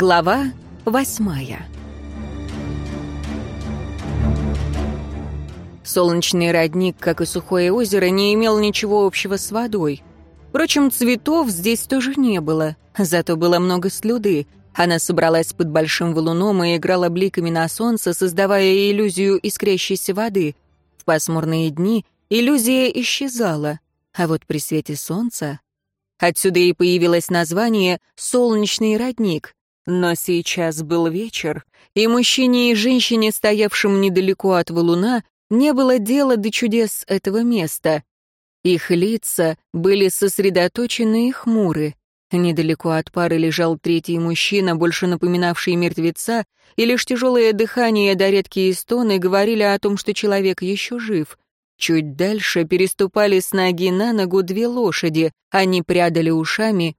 Глава восьмая Солнечный родник, как и сухое озеро, не имел ничего общего с водой. Впрочем, цветов здесь тоже не было, зато было много слюды. Она собралась под большим валуном и играла бликами на солнце, создавая иллюзию искрящейся воды. В пасмурные дни иллюзия исчезала, а вот при свете солнца... Отсюда и появилось название «Солнечный родник». Но сейчас был вечер, и мужчине и женщине, стоявшим недалеко от валуна, не было дела до чудес этого места. Их лица были сосредоточены и хмуры. Недалеко от пары лежал третий мужчина, больше напоминавший мертвеца, и лишь тяжелое дыхание да редкие стоны говорили о том, что человек еще жив. Чуть дальше переступали с ноги на ногу две лошади, они прядали ушами,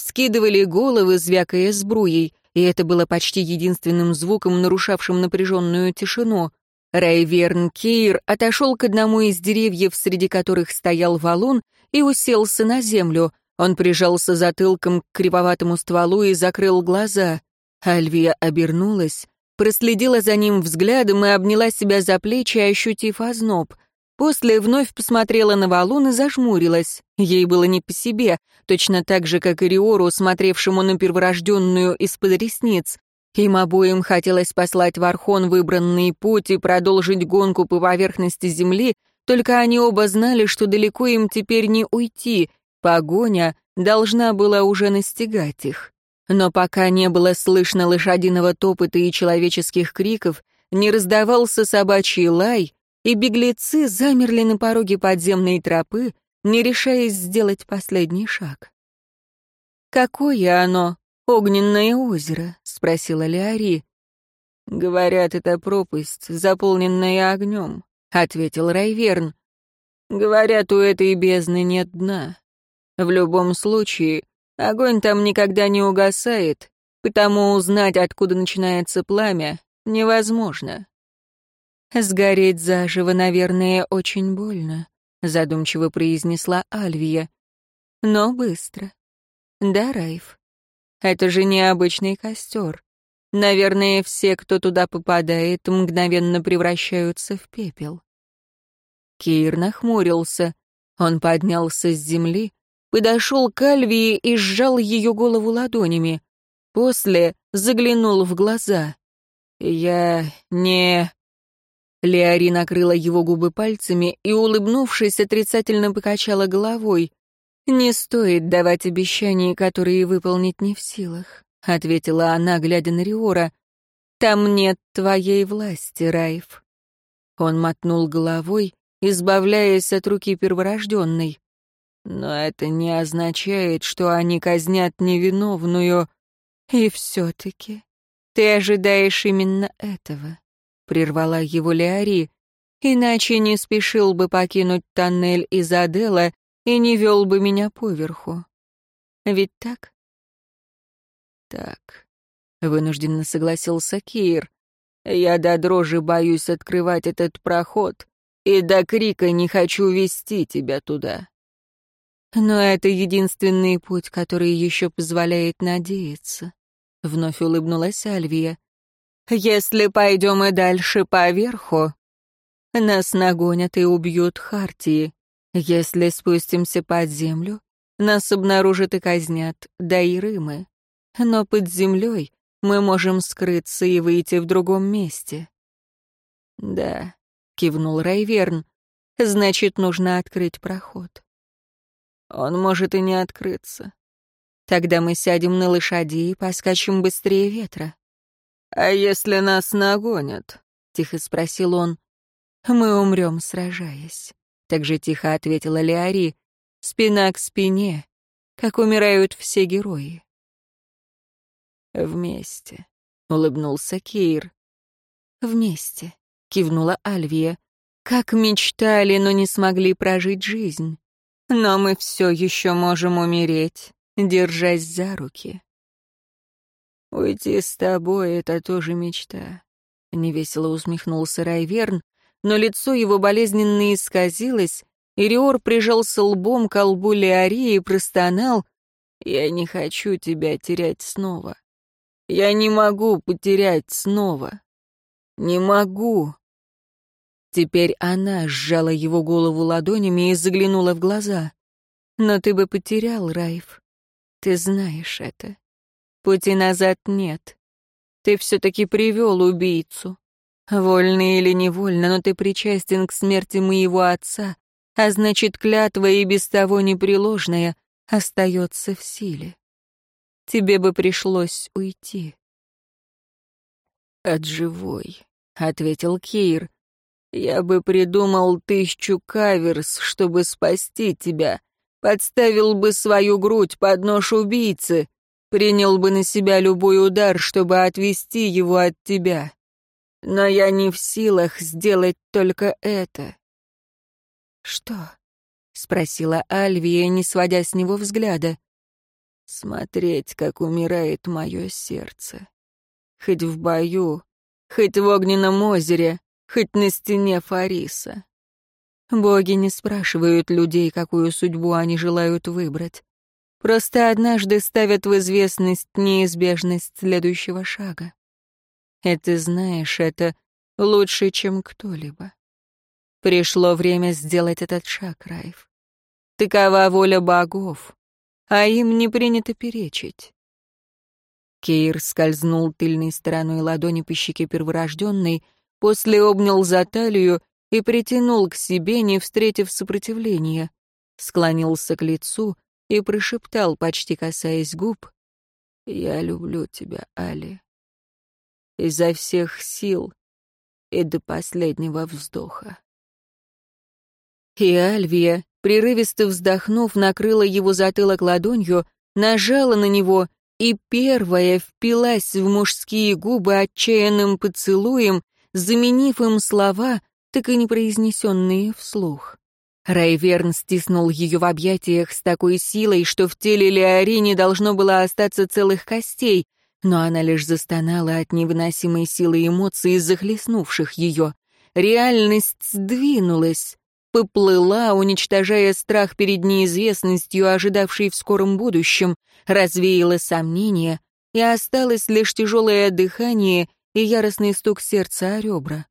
скидывали головы, звякая сбруей, и это было почти единственным звуком, нарушавшим напряженную тишину. Райверн Кейр отошел к одному из деревьев, среди которых стоял валун, и уселся на землю. Он прижался затылком к кривоватому стволу и закрыл глаза. Альвия обернулась, проследила за ним взглядом и обняла себя за плечи, ощутив озноб — После вновь посмотрела на валун и зажмурилась. Ей было не по себе, точно так же, как и Риору, смотревшему на перворожденную из-под ресниц. Им обоим хотелось послать в Архон выбранный путь и продолжить гонку по поверхности земли, только они оба знали, что далеко им теперь не уйти, погоня должна была уже настигать их. Но пока не было слышно лошадиного топота и человеческих криков, не раздавался собачий лай — и беглецы замерли на пороге подземной тропы, не решаясь сделать последний шаг. «Какое оно, огненное озеро?» — спросила Леари. «Говорят, это пропасть, заполненная огнем», — ответил Райверн. «Говорят, у этой бездны нет дна. В любом случае, огонь там никогда не угасает, потому узнать, откуда начинается пламя, невозможно. «Сгореть заживо, наверное, очень больно», — задумчиво произнесла Альвия. «Но быстро. Да, Райф? Это же необычный костер. Наверное, все, кто туда попадает, мгновенно превращаются в пепел». Кир нахмурился. Он поднялся с земли, подошел к Альвии и сжал ее голову ладонями. После заглянул в глаза. «Я не...» Леари накрыла его губы пальцами и, улыбнувшись, отрицательно покачала головой. «Не стоит давать обещания, которые выполнить не в силах», — ответила она, глядя на Риора. «Там нет твоей власти, Райф». Он мотнул головой, избавляясь от руки перворожденной. «Но это не означает, что они казнят невиновную. И все-таки ты ожидаешь именно этого» прервала его Леари, иначе не спешил бы покинуть тоннель из Адела и не вел бы меня поверху. Ведь так? Так, вынужденно согласился Кир. Я до дрожи боюсь открывать этот проход, и до крика не хочу вести тебя туда. Но это единственный путь, который еще позволяет надеяться. Вновь улыбнулась Альвия. Если пойдем и дальше поверху, нас нагонят и убьют Хартии. Если спустимся под землю, нас обнаружат и казнят Дайрымы. Но под землей мы можем скрыться и выйти в другом месте. Да, кивнул Райверн, значит, нужно открыть проход. Он может и не открыться. Тогда мы сядем на лошади и поскачем быстрее ветра. «А если нас нагонят?» — тихо спросил он. «Мы умрем, сражаясь», — так же тихо ответила Леари. «Спина к спине, как умирают все герои». «Вместе», — улыбнулся Кейр. «Вместе», — кивнула Альвия. «Как мечтали, но не смогли прожить жизнь. Но мы все еще можем умереть, держась за руки». «Уйти с тобой — это тоже мечта», — невесело усмехнулся Райверн, но лицо его болезненно исказилось, и Риор прижался лбом к лбу Леари и простонал «Я не хочу тебя терять снова. Я не могу потерять снова. Не могу. Теперь она сжала его голову ладонями и заглянула в глаза. Но ты бы потерял, Райф. Ты знаешь это. Пути назад нет. Ты все-таки привел убийцу. Вольно или невольно, но ты причастен к смерти моего отца, а значит, клятва и без того непреложная остается в силе. Тебе бы пришлось уйти. «От живой», — ответил Кейр. «Я бы придумал тысячу каверс, чтобы спасти тебя, подставил бы свою грудь под нож убийцы, принял бы на себя любой удар, чтобы отвести его от тебя. Но я не в силах сделать только это». «Что?» — спросила Альвия, не сводя с него взгляда. «Смотреть, как умирает мое сердце. Хоть в бою, хоть в огненном озере, хоть на стене Фариса. Боги не спрашивают людей, какую судьбу они желают выбрать. Просто однажды ставят в известность неизбежность следующего шага. Ты знаешь это лучше, чем кто-либо. Пришло время сделать этот шаг, Райф. Такова воля богов, а им не принято перечить. Кейр скользнул тыльной стороной ладони по щеке перворожденной, после обнял за талию и притянул к себе, не встретив сопротивления. Склонился к лицу и прошептал, почти касаясь губ, «Я люблю тебя, Али. Изо всех сил и до последнего вздоха». И Альвия, прерывисто вздохнув, накрыла его затылок ладонью, нажала на него и первая впилась в мужские губы отчаянным поцелуем, заменив им слова, так и не произнесенные вслух. Райверн стиснул ее в объятиях с такой силой, что в теле Леори не должно было остаться целых костей, но она лишь застонала от невыносимой силы эмоций, захлестнувших ее. Реальность сдвинулась, поплыла, уничтожая страх перед неизвестностью, ожидавшей в скором будущем, развеяла сомнения, и осталось лишь тяжелое дыхание и яростный стук сердца о ребра.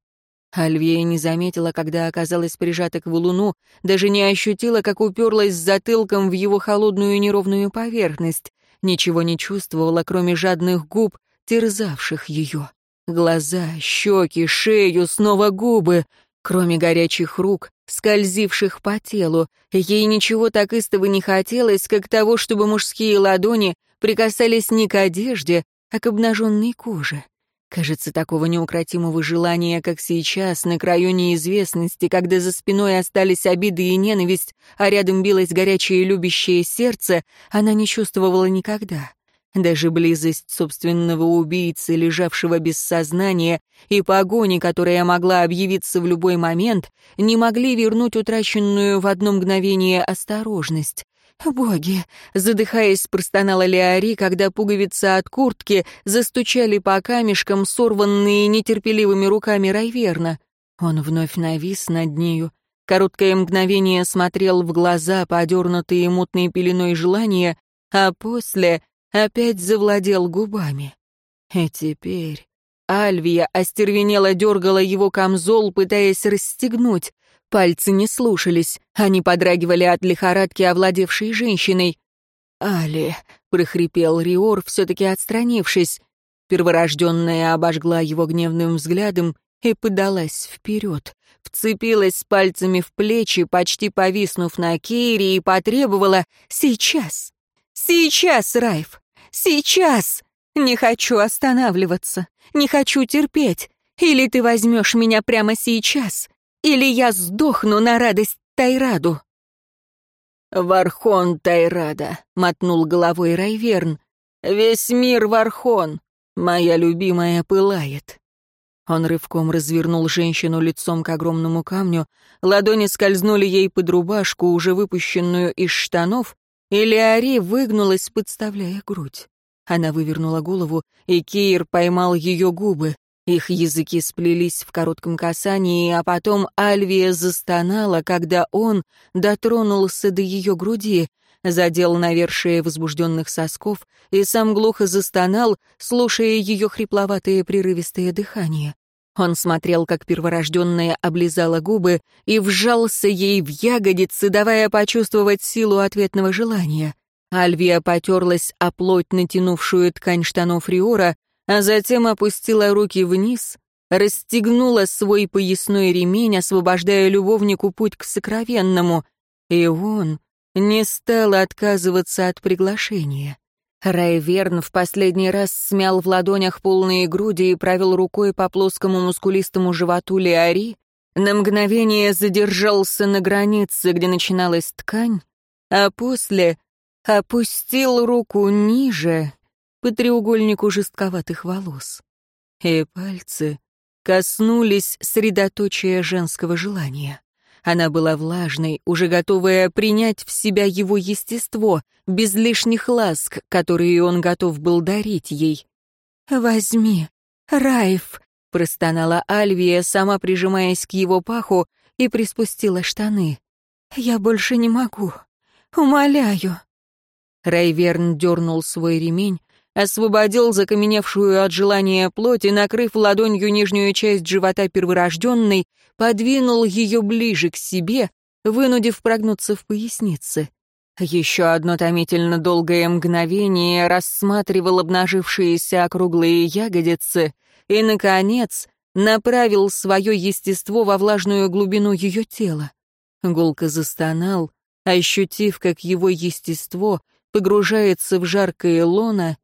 Альвия не заметила, когда оказалась прижата к валуну, даже не ощутила, как уперлась затылком в его холодную неровную поверхность, ничего не чувствовала, кроме жадных губ, терзавших ее. Глаза, щеки, шею, снова губы. Кроме горячих рук, скользивших по телу, ей ничего так истово не хотелось, как того, чтобы мужские ладони прикасались не к одежде, а к обнаженной коже. Кажется, такого неукротимого желания, как сейчас, на краю неизвестности, когда за спиной остались обиды и ненависть, а рядом билось горячее любящее сердце, она не чувствовала никогда. Даже близость собственного убийцы, лежавшего без сознания, и погони, которая могла объявиться в любой момент, не могли вернуть утраченную в одно мгновение осторожность. «Боги!» — задыхаясь, простонала Леари, когда пуговицы от куртки застучали по камешкам, сорванные нетерпеливыми руками Райверна. Он вновь навис над нею. Короткое мгновение смотрел в глаза, подернутые мутной пеленой желания, а после опять завладел губами. И теперь Альвия остервенело дергала его камзол, пытаясь расстегнуть. Пальцы не слушались, они подрагивали от лихорадки, овладевшей женщиной. «Али», — прохрипел Риор, все-таки отстранившись. Перворожденная обожгла его гневным взглядом и подалась вперед, вцепилась пальцами в плечи, почти повиснув на Кейре, и потребовала «Сейчас! Сейчас, Райф! Сейчас! Не хочу останавливаться, не хочу терпеть. Или ты возьмешь меня прямо сейчас, или я сдохну на радость Тайраду». «Вархон Тайрада», — мотнул головой Райверн. «Весь мир Вархон, моя любимая пылает». Он рывком развернул женщину лицом к огромному камню, ладони скользнули ей под рубашку, уже выпущенную из штанов, и Леари выгнулась, подставляя грудь. Она вывернула голову, и Кейр поймал ее губы. Их языки сплелись в коротком касании, а потом Альвия застонала, когда он дотронулся до ее груди. задел навершие возбужденных сосков и сам глухо застонал, слушая ее хрипловатое прерывистое дыхание. Он смотрел, как перворожденная облизала губы и вжался ей в ягодицы, давая почувствовать силу ответного желания. Альвия потерлась о плоть натянувшую ткань штанов Риора, а затем опустила руки вниз, расстегнула свой поясной ремень, освобождая любовнику путь к сокровенному, и он не стал отказываться от приглашения. Райверн в последний раз смял в ладонях полные груди и провел рукой по плоскому мускулистому животу Леари, на мгновение задержался на границе, где начиналась ткань, а после опустил руку ниже, по треугольнику жестковатых волос. И пальцы коснулись средоточия женского желания. Она была влажной, уже готовая принять в себя его естество, без лишних ласк, которые он готов был дарить ей. «Возьми, Райф», — простонала Альвия, сама прижимаясь к его паху, и приспустила штаны. «Я больше не могу. Умоляю». Райверн дернул свой ремень, освободил закаменевшую от желания плоть и, накрыв ладонью нижнюю часть живота перворожденной, подвинул ее ближе к себе, вынудив прогнуться в пояснице. Еще одно томительно долгое мгновение рассматривал обнажившиеся округлые ягодицы и, наконец, направил свое естество во влажную глубину ее тела. Гулко застонал, ощутив, как его естество погружается в жаркое лоно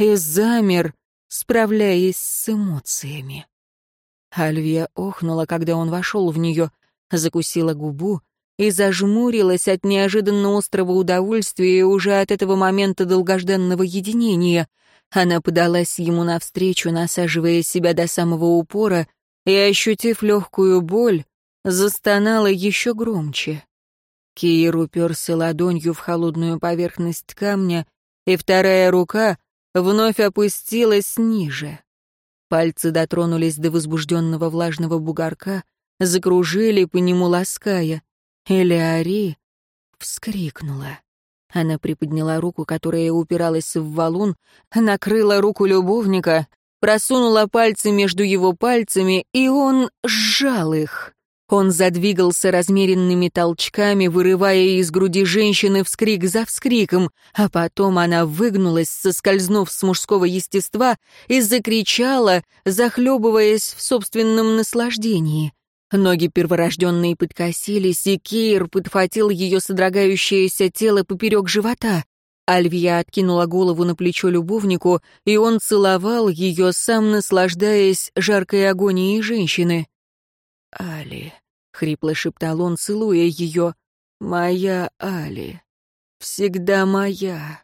и замер, справляясь с эмоциями. Альвия охнула, когда он вошел в нее, закусила губу и зажмурилась от неожиданно острого удовольствия уже от этого момента долгожданного единения. Она подалась ему навстречу, насаживая себя до самого упора, и, ощутив легкую боль, застонала еще громче. Киир уперся ладонью в холодную поверхность камня, и вторая рука вновь опустилась ниже. Пальцы дотронулись до возбужденного влажного бугорка, закружили по нему лаская. Элеари вскрикнула. Она приподняла руку, которая упиралась в валун, накрыла руку любовника, просунула пальцы между его пальцами, и он сжал их. Он задвигался размеренными толчками, вырывая из груди женщины вскрик за вскриком, а потом она выгнулась, соскользнув с мужского естества, и закричала, захлебываясь в собственном наслаждении. Ноги перворожденные подкосились, и Кейр подхватил ее содрогающееся тело поперек живота. Альвия откинула голову на плечо любовнику, и он целовал ее, сам наслаждаясь жаркой агонией женщины. «Али», — хрипло шептал он, целуя ее, — «моя Али, всегда моя».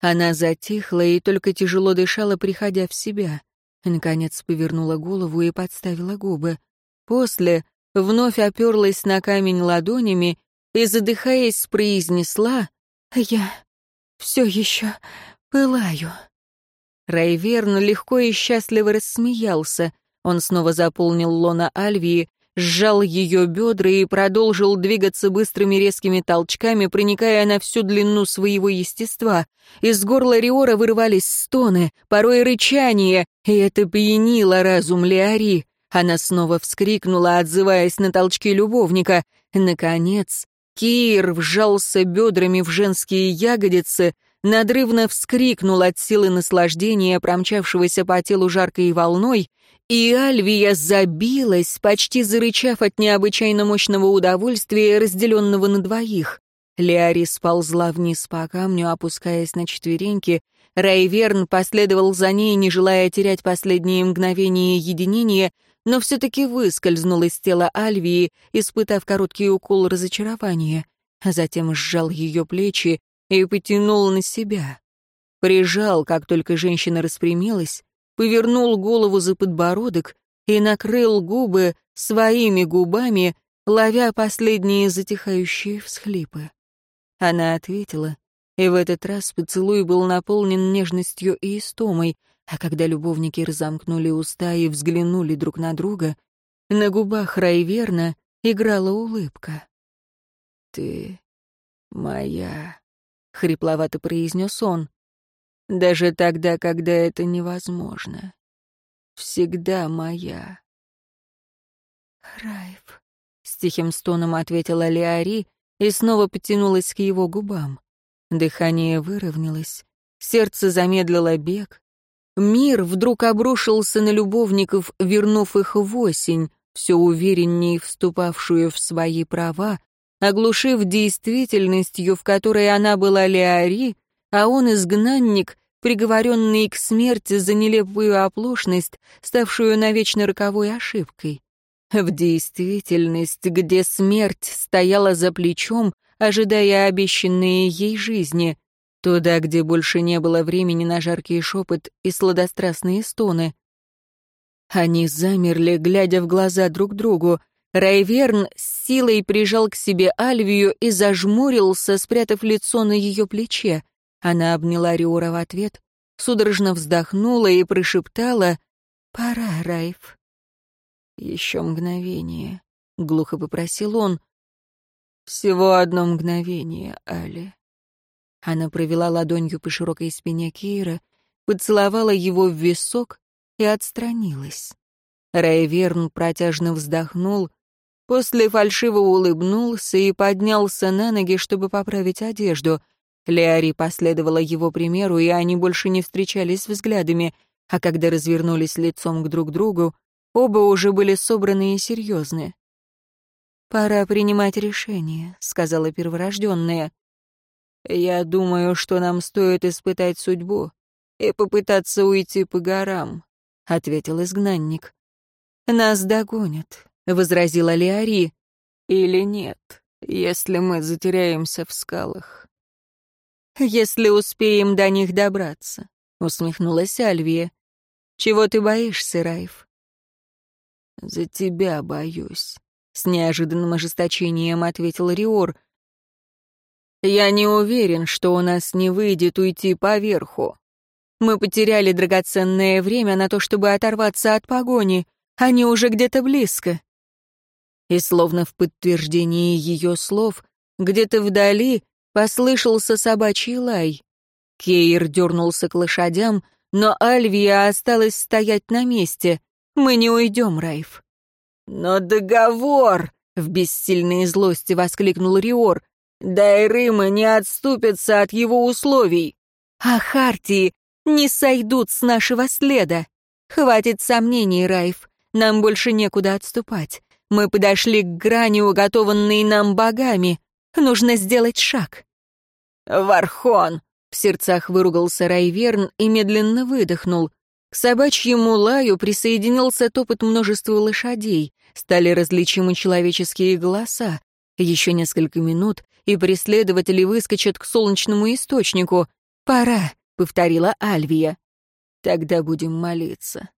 Она затихла и только тяжело дышала, приходя в себя. Наконец повернула голову и подставила губы. После вновь оперлась на камень ладонями и, задыхаясь, произнесла «Я все еще пылаю». Райверн легко и счастливо рассмеялся. Он снова заполнил лона Альвии, сжал ее бедра и продолжил двигаться быстрыми резкими толчками, проникая на всю длину своего естества. Из горла Риора вырывались стоны, порой рычание, и это пьянило разум Леари. Она снова вскрикнула, отзываясь на толчки любовника. Наконец, Кир вжался бедрами в женские ягодицы, надрывно вскрикнул от силы наслаждения, промчавшегося по телу жаркой волной, и Альвия забилась, почти зарычав от необычайно мощного удовольствия, разделенного на двоих. Леари сползла вниз по камню, опускаясь на четвереньки. Райверн последовал за ней, не желая терять последние мгновения единения, но все-таки выскользнул из тела Альвии, испытав короткий укол разочарования. Затем сжал ее плечи и потянул на себя. Прижал, как только женщина распрямилась, повернул голову за подбородок и накрыл губы своими губами, ловя последние затихающие всхлипы. Она ответила, и в этот раз поцелуй был наполнен нежностью и истомой, а когда любовники разомкнули уста и взглянули друг на друга, на губах Райверна играла улыбка. «Ты «Моя», — хрипловато произнес он, — «даже тогда, когда это невозможно. Всегда моя». «Райф», — с тихим стоном ответила Леари и снова потянулась к его губам. Дыхание выровнялось, сердце замедлило бег. Мир вдруг обрушился на любовников, вернув их в осень, все увереннее вступавшую в свои права, оглушив действительностью, в которой она была Леари, а он изгнанник, приговоренный к смерти за нелепую оплошность, ставшую навечно роковой ошибкой. В действительность, где смерть стояла за плечом, ожидая обещанные ей жизни, туда, где больше не было времени на жаркий шепот и сладострастные стоны. Они замерли, глядя в глаза друг другу. Райверн с силой прижал к себе Альвию и зажмурился, спрятав лицо на ее плече. Она обняла Риора в ответ, судорожно вздохнула и прошептала «Пора, Райф». «Еще мгновение», — глухо попросил он. «Всего одно мгновение, Али». Она провела ладонью по широкой спине Кейра, поцеловала его в висок и отстранилась. Райверн протяжно вздохнул, после фальшиво улыбнулся и поднялся на ноги, чтобы поправить одежду. Леари последовала его примеру, и они больше не встречались взглядами, а когда развернулись лицом к друг другу, Оба уже были собраны и серьезны. «Пора принимать решение», — сказала перворожденная. «Я думаю, что нам стоит испытать судьбу и попытаться уйти по горам», — ответил изгнанник. «Нас догонят», — возразила Леари. «Или нет, если мы затеряемся в скалах». «Если успеем до них добраться», — усмехнулась Альвия. «Чего ты боишься, Райф?» «За тебя боюсь», — с неожиданным ожесточением ответил Риор. «Я не уверен, что у нас не выйдет уйти поверху. Мы потеряли драгоценное время на то, чтобы оторваться от погони. Они уже где-то близко». И словно в подтверждении ее слов, где-то вдали послышался собачий лай. Кейр дернулся к лошадям, но Альвия осталась стоять на месте. Мы не уйдем, Райф». «Но договор!» — в бессильной злости воскликнул Риор. «Дайрымы не отступятся от его условий». «А Хартии не сойдут с нашего следа. Хватит сомнений, Райф. Нам больше некуда отступать. Мы подошли к грани, уготованной нам богами. Нужно сделать шаг». «Вархон!» — в сердцах выругался Райверн и медленно выдохнул. К собачьему лаю присоединился топот множества лошадей, стали различимы человеческие голоса. Еще несколько минут, и преследователи выскочат к солнечному источнику. «Пора», — повторила Альвия. «Тогда будем молиться».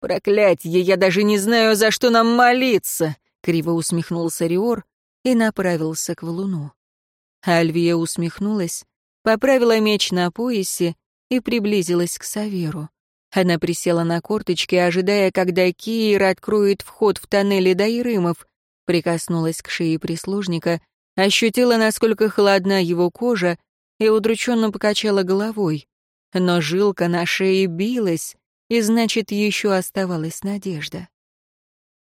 «Проклятье, я даже не знаю, за что нам молиться!» — криво усмехнулся Риор и направился к валуну. Альвия усмехнулась, поправила меч на поясе и приблизилась к Саверу. Она присела на корточки, ожидая, когда Киир откроет вход в тоннели Дайрымов, прикоснулась к шее прислужника, ощутила, насколько холодна его кожа, и удрученно покачала головой. Но жилка на шее билась, и значит, еще оставалась надежда.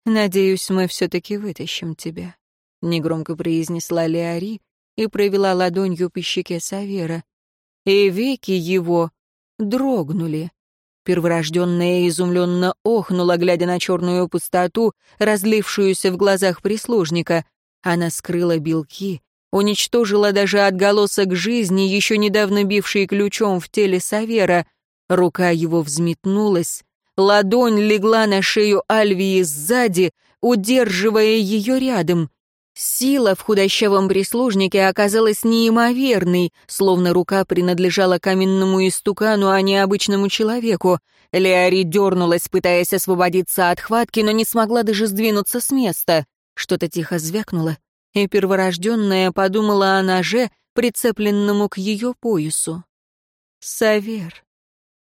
«Надеюсь, мы все-таки вытащим тебя», — негромко произнесла Леари и провела ладонью по щеке Савера. И веки его дрогнули. Перворожденная изумленно охнула, глядя на черную пустоту, разлившуюся в глазах прислужника. Она скрыла белки, уничтожила даже отголосок жизни, еще недавно бивший ключом в теле Савера. Рука его взметнулась, ладонь легла на шею Альвии сзади, удерживая ее рядом. Сила в худощавом прислужнике оказалась неимоверной, словно рука принадлежала каменному истукану, а не обычному человеку. Леари дернулась, пытаясь освободиться от хватки, но не смогла даже сдвинуться с места. Что-то тихо звякнуло, и перворожденная подумала о ноже, прицепленному к ее поясу. «Савер,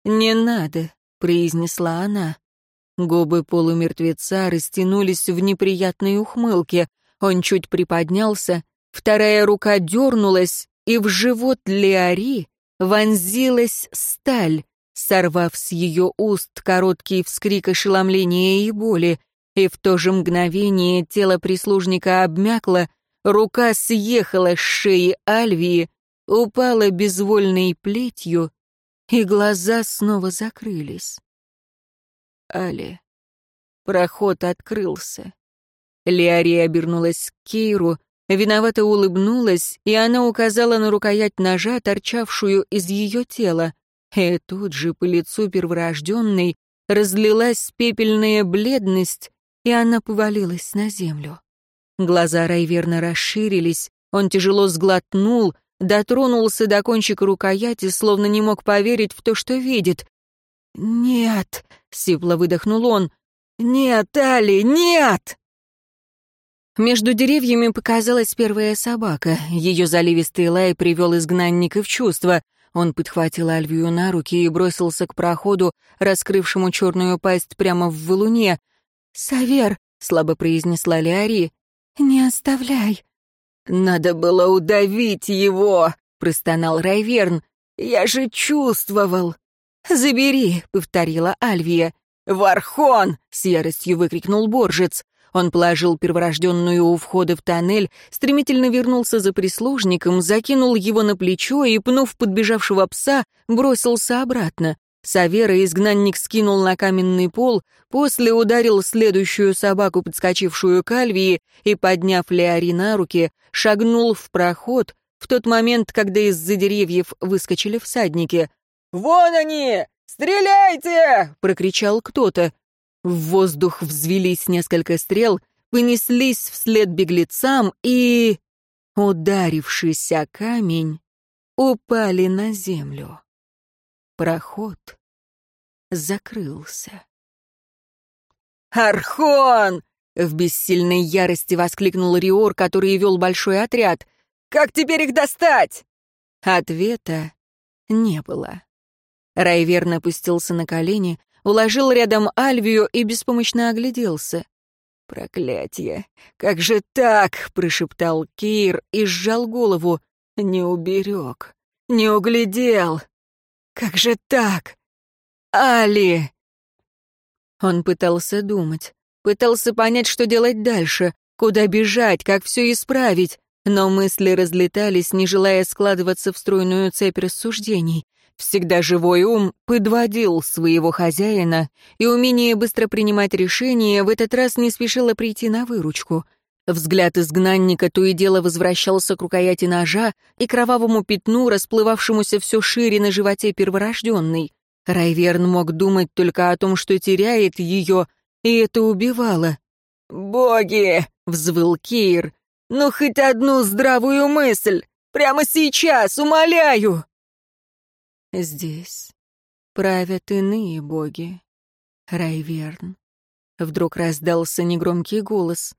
не надо», — произнесла она. Губы полумертвеца растянулись в неприятной ухмылке — он чуть приподнялся, Вторая рука дернулась, и в живот Леари вонзилась сталь, сорвав с ее уст короткий вскрик ошеломления и боли, и в то же мгновение тело прислужника обмякло, рука съехала с шеи Альвии, упала безвольной плетью, и глаза снова закрылись. Али. Проход открылся. Леари обернулась к Кейру, виновато улыбнулась, и она указала на рукоять ножа, торчавшую из ее тела. И тут же по лицу перворожденной разлилась пепельная бледность, и она повалилась на землю. Глаза Райверна расширились, он тяжело сглотнул, дотронулся до кончика рукояти, словно не мог поверить в то, что видит. «Нет!» — сипло выдохнул он. «Нет, Али, нет!» Между деревьями показалась первая собака. Ее заливистый лай привел изгнанника в чувство. Он подхватил Альвию на руки и бросился к проходу, раскрывшему черную пасть прямо в валуне. «Савер!» — слабо произнесла Леари. «Не оставляй!» «Надо было удавить его!» — простонал Райверн. «Я же чувствовал!» «Забери!» — повторила Альвия. «Вархон!» — с яростью выкрикнул Боржец. Он положил перворожденную у входа в тоннель, стремительно вернулся за прислужником, закинул его на плечо и, пнув подбежавшего пса, бросился обратно. Савера изгнанник скинул на каменный пол, после ударил следующую собаку, подскочившую к Альвии, и, подняв Леари на руки, шагнул в проход в тот момент, когда из-за деревьев выскочили всадники. «Вон они! Стреляйте!» — прокричал кто-то. В воздух взвелись несколько стрел, понеслись вслед беглецам и, ударившись о камень, упали на землю. Проход закрылся. «Архон!» — в бессильной ярости воскликнул Риор, который вел большой отряд. «Как теперь их достать?» Ответа не было. Райверн опустился на колени, уложил рядом Альвию и беспомощно огляделся. «Проклятье! Как же так?» — прошептал Кир и сжал голову. «Не уберег, не углядел! Как же так? Али!» Он пытался думать, пытался понять, что делать дальше, куда бежать, как все исправить, но мысли разлетались, не желая складываться в стройную цепь рассуждений. Всегда живой ум подводил своего хозяина, и умение быстро принимать решения в этот раз не спешило прийти на выручку. Взгляд изгнанника то и дело возвращался к рукояти ножа и кровавому пятну, расплывавшемуся все шире на животе перворожденной. Райверн мог думать только о том, что теряет ее, и это убивало. «Боги!» — взвыл Кейр. «Ну, хоть одну здравую мысль! Прямо сейчас, умоляю!» Здесь правят иные боги. Райверн. Вдруг раздался негромкий голос.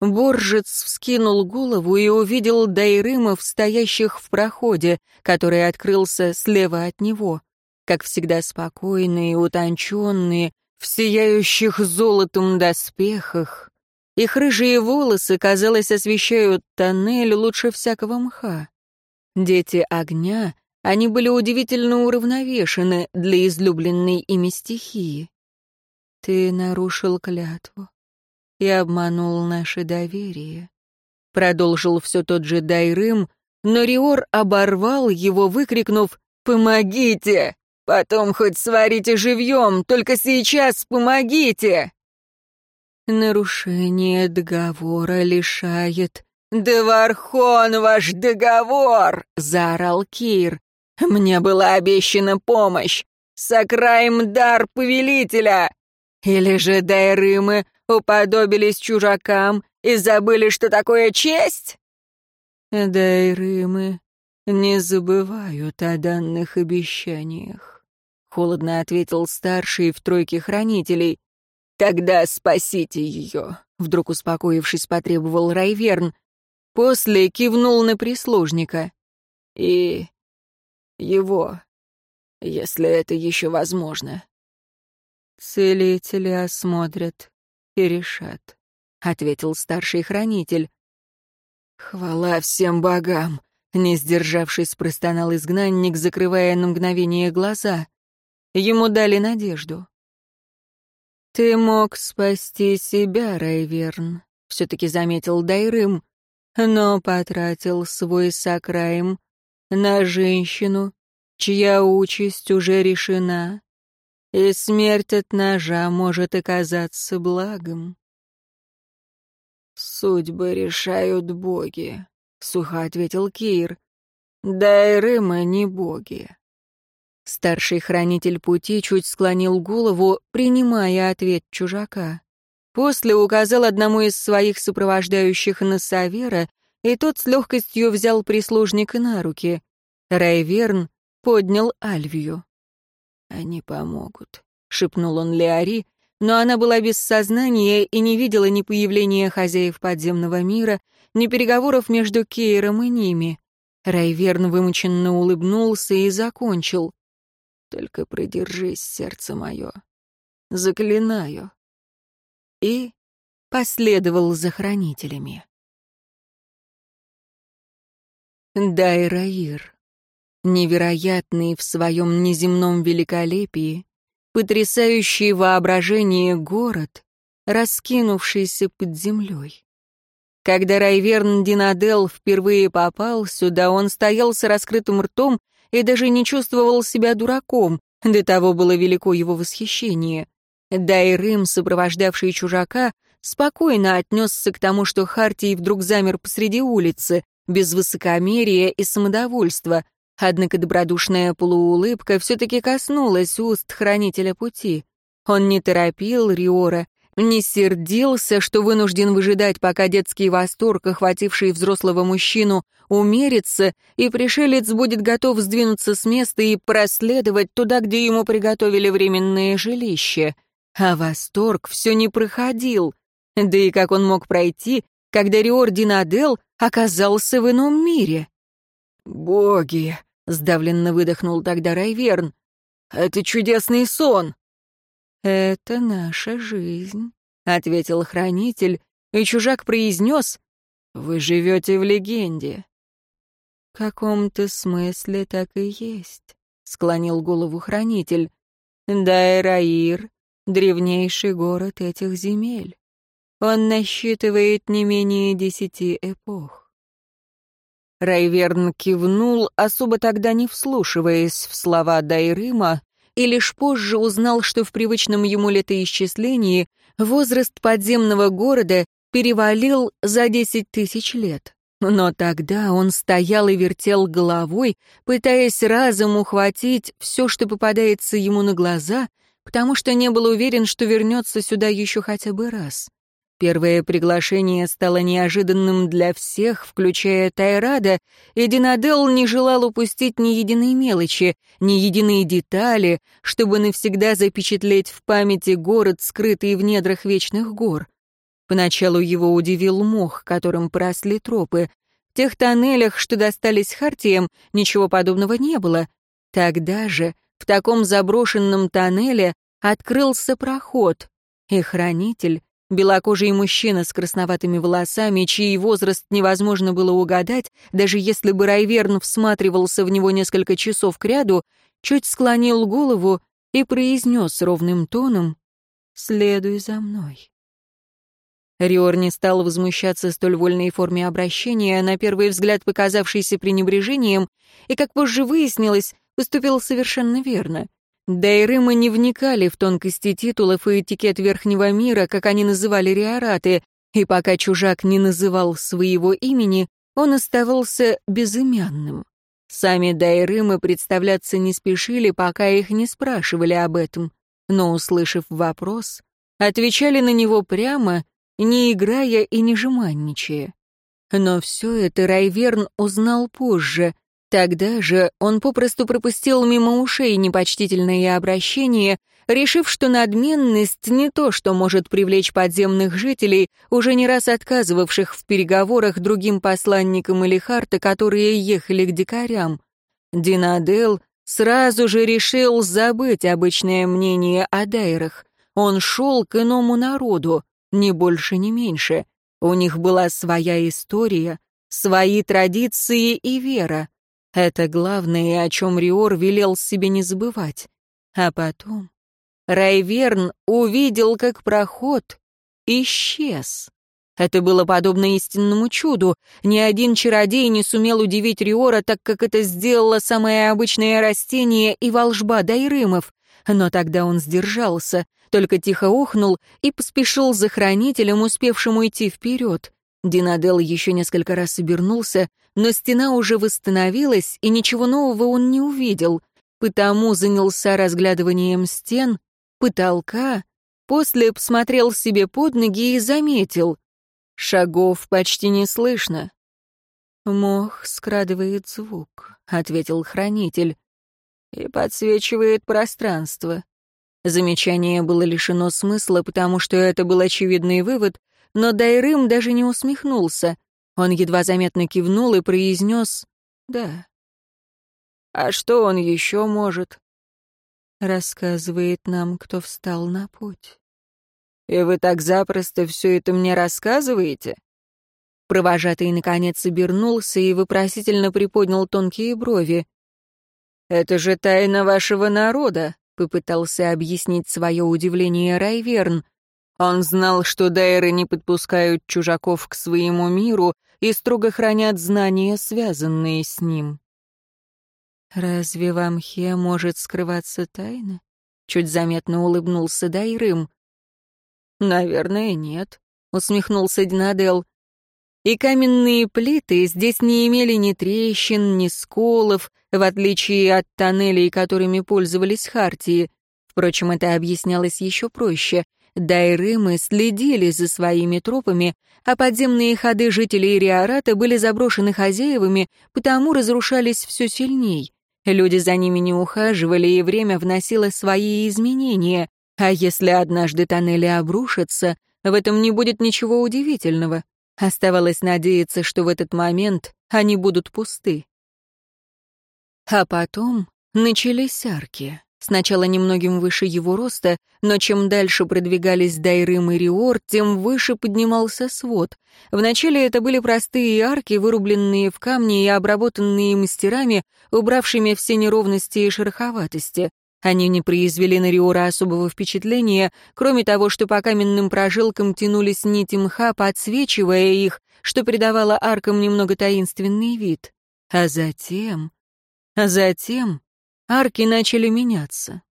Боржец вскинул голову и увидел дайрымов, стоящих в проходе, который открылся слева от него. Как всегда спокойные, утонченные, в сияющих золотом доспехах. Их рыжие волосы, казалось, освещают тоннель лучше всякого мха. Дети огня они были удивительно уравновешены для излюбленной ими стихии. Ты нарушил клятву и обманул наше доверие. Продолжил все тот же Дайрым, но Риор оборвал его, выкрикнув «Помогите! Потом хоть сварите живьем, только сейчас помогите!» Нарушение договора лишает... «Девархон ваш договор!» — заорал Кир. Мне была обещана помощь. Сакраем дар повелителя. Или же дайрымы уподобились чужакам и забыли, что такое честь? Дайрымы не забывают о данных обещаниях. Холодно ответил старший в тройке хранителей. «Тогда спасите ее», — вдруг успокоившись, потребовал Райверн. После кивнул на прислужника. «И его, если это еще возможно. «Целители осмотрят и решат», — ответил старший хранитель. «Хвала всем богам!» — не сдержавшись, простонал изгнанник, закрывая на мгновение глаза. Ему дали надежду. «Ты мог спасти себя, Райверн», — все-таки заметил Дайрым, но потратил свой сакраем на женщину, чья участь уже решена, и смерть от ножа может оказаться благом. «Судьбы решают боги», — сухо ответил Кир. «Дайрыма не боги». Старший хранитель пути чуть склонил голову, принимая ответ чужака. После указал одному из своих сопровождающих на Савера, и тот с легкостью взял прислужника на руки. Райверн поднял Альвию. «Они помогут», — шепнул он Леари, но она была без сознания и не видела ни появления хозяев подземного мира, ни переговоров между Кейром и ними. Райверн вымученно улыбнулся и закончил. «Только продержись, сердце мое. Заклинаю». И последовал за хранителями. Дайраир невероятный в своем неземном великолепии, потрясающий воображение город, раскинувшийся под землей. Когда Райверн Динадел впервые попал сюда, он стоял с раскрытым ртом и даже не чувствовал себя дураком, до того было велико его восхищение. Дайрым, сопровождавший чужака, спокойно отнесся к тому, что Хартий вдруг замер посреди улицы, без высокомерия и самодовольства, Однако добродушная полуулыбка все-таки коснулась уст хранителя пути. Он не торопил Риора, не сердился, что вынужден выжидать, пока детский восторг, охвативший взрослого мужчину, умерится, и пришелец будет готов сдвинуться с места и проследовать туда, где ему приготовили временное жилище. А восторг все не проходил. Да и как он мог пройти, когда Риор Динадел оказался в ином мире? «Боги!» — сдавленно выдохнул тогда Райверн. «Это чудесный сон!» «Это наша жизнь», — ответил хранитель, и чужак произнес, «Вы живете в легенде». «В каком-то смысле так и есть», — склонил голову хранитель. «Дайраир — древнейший город этих земель. Он насчитывает не менее десяти эпох. Райверн кивнул, особо тогда не вслушиваясь в слова Дайрыма, и лишь позже узнал, что в привычном ему летоисчислении возраст подземного города перевалил за десять тысяч лет. Но тогда он стоял и вертел головой, пытаясь разом ухватить все, что попадается ему на глаза, потому что не был уверен, что вернется сюда еще хотя бы раз. Первое приглашение стало неожиданным для всех, включая Тайрада, и Динадел не желал упустить ни единой мелочи, ни единой детали, чтобы навсегда запечатлеть в памяти город, скрытый в недрах вечных гор. Поначалу его удивил мох, которым поросли тропы. В тех тоннелях, что достались Хартиям, ничего подобного не было. Тогда же, в таком заброшенном тоннеле, открылся проход, и хранитель Белокожий мужчина с красноватыми волосами, чей возраст невозможно было угадать, даже если бы Райверн всматривался в него несколько часов кряду, чуть склонил голову и произнес ровным тоном «Следуй за мной». Риор не стал возмущаться столь вольной форме обращения, на первый взгляд показавшейся пренебрежением, и, как позже выяснилось, поступил совершенно верно. Дайрымы не вникали в тонкости титулов и этикет верхнего мира, как они называли риораты, и пока чужак не называл своего имени, он оставался безымянным. Сами дайрымы представляться не спешили, пока их не спрашивали об этом, но, услышав вопрос, отвечали на него прямо, не играя и не жеманничая. Но все это Райверн узнал позже, Тогда же он попросту пропустил мимо ушей непочтительное обращение, решив, что надменность не то, что может привлечь подземных жителей, уже не раз отказывавших в переговорах другим посланникам или Харта, которые ехали к дикарям. Динадел сразу же решил забыть обычное мнение о дайрах. Он шел к иному народу, ни больше, ни меньше. У них была своя история, свои традиции и вера. Это главное, о чем Риор велел себе не забывать. А потом Райверн увидел, как проход исчез. Это было подобно истинному чуду. Ни один чародей не сумел удивить Риора, так как это сделало самое обычное растение и волжба Дайрымов. Но тогда он сдержался, только тихо охнул и поспешил за хранителем, успевшим уйти вперед. Динадел еще несколько раз обернулся, но стена уже восстановилась, и ничего нового он не увидел, потому занялся разглядыванием стен, потолка, после посмотрел себе под ноги и заметил. Шагов почти не слышно. «Мох скрадывает звук», — ответил хранитель, — «и подсвечивает пространство». Замечание было лишено смысла, потому что это был очевидный вывод, но Дайрым даже не усмехнулся. Он едва заметно кивнул и произнес «да». «А что он еще может?» Рассказывает нам, кто встал на путь. «И вы так запросто все это мне рассказываете?» Провожатый, наконец, обернулся и вопросительно приподнял тонкие брови. «Это же тайна вашего народа», — попытался объяснить свое удивление Райверн. Он знал, что дайры не подпускают чужаков к своему миру и строго хранят знания, связанные с ним. «Разве в Амхе может скрываться тайна?» Чуть заметно улыбнулся Дайрым. «Наверное, нет», — усмехнулся Динадел. И каменные плиты здесь не имели ни трещин, ни сколов, в отличие от тоннелей, которыми пользовались Хартии. Впрочем, это объяснялось еще проще. Дайрымы следили за своими тропами, а подземные ходы жителей Риората были заброшены хозяевами, потому разрушались все сильней. Люди за ними не ухаживали, и время вносило свои изменения. А если однажды тоннели обрушатся, в этом не будет ничего удивительного. Оставалось надеяться, что в этот момент они будут пусты. А потом начались арки. Сначала немногим выше его роста, но чем дальше продвигались Дайрым и Риор, тем выше поднимался свод. Вначале это были простые арки, вырубленные в камне и обработанные мастерами, убравшими все неровности и шероховатости. Они не произвели на Риора особого впечатления, кроме того, что по каменным прожилкам тянулись нити мха, подсвечивая их, что придавало аркам немного таинственный вид. А затем... А затем арки начали меняться.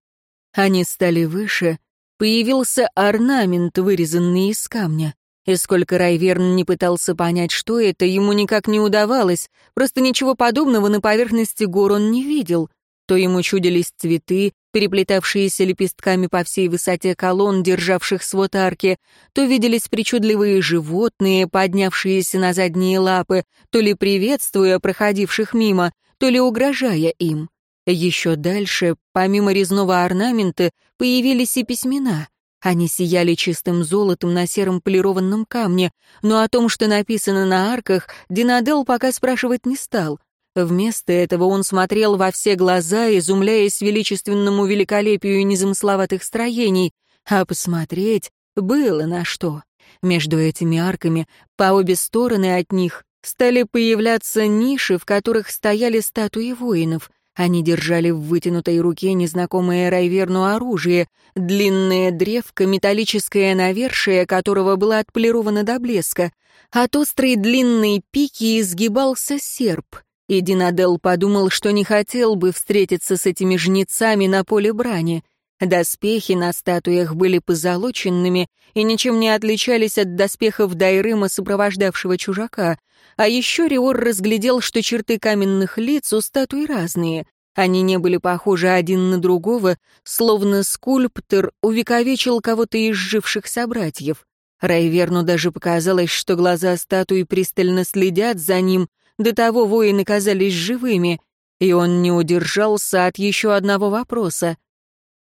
Они стали выше, появился орнамент, вырезанный из камня. И сколько Райверн не пытался понять, что это, ему никак не удавалось, просто ничего подобного на поверхности гор он не видел. То ему чудились цветы, переплетавшиеся лепестками по всей высоте колонн, державших свод арки, то виделись причудливые животные, поднявшиеся на задние лапы, то ли приветствуя проходивших мимо, то ли угрожая им. Еще дальше, помимо резного орнамента, появились и письмена. Они сияли чистым золотом на сером полированном камне, но о том, что написано на арках, Динадел пока спрашивать не стал. Вместо этого он смотрел во все глаза, изумляясь величественному великолепию незамысловатых строений, а посмотреть было на что. Между этими арками, по обе стороны от них, стали появляться ниши, в которых стояли статуи воинов. Они держали в вытянутой руке незнакомое Райверну оружие, длинное древко, металлическое навершие которого было отполировано до блеска. От острой длинной пики изгибался серп. И Динадел подумал, что не хотел бы встретиться с этими жнецами на поле брани. Доспехи на статуях были позолоченными и ничем не отличались от доспехов Дайрыма, сопровождавшего чужака. А еще Риор разглядел, что черты каменных лиц у статуй разные. Они не были похожи один на другого, словно скульптор увековечил кого-то из живших собратьев. Райверну даже показалось, что глаза статуи пристально следят за ним, до того воины казались живыми, и он не удержался от еще одного вопроса.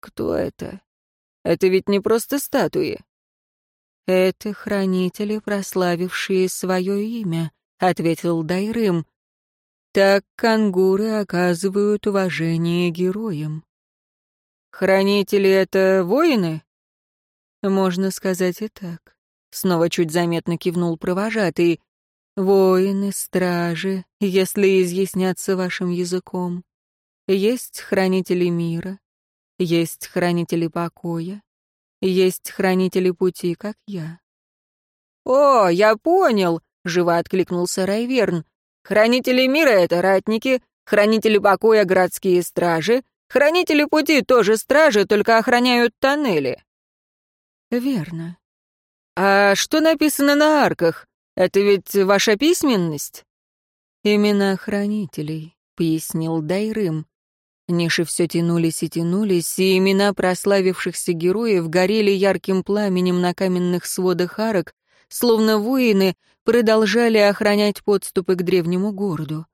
«Кто это? Это ведь не просто статуи». «Это хранители, прославившие свое имя», — ответил Дайрым. «Так кангуры оказывают уважение героям». «Хранители — это воины?» «Можно сказать и так». Снова чуть заметно кивнул провожатый. воины, стражи, если изъясняться вашим языком. Есть хранители мира, есть хранители покоя, есть хранители пути, как я. «О, я понял!» — живо откликнулся Райверн. «Хранители мира — это ратники, хранители покоя — городские стражи, хранители пути тоже стражи, только охраняют тоннели». «Верно». «А что написано на арках? Это ведь ваша письменность?» «Имена хранителей», — пояснил Дайрым. Ниши все тянулись и тянулись, и имена прославившихся героев горели ярким пламенем на каменных сводах арок, словно воины продолжали охранять подступы к древнему городу.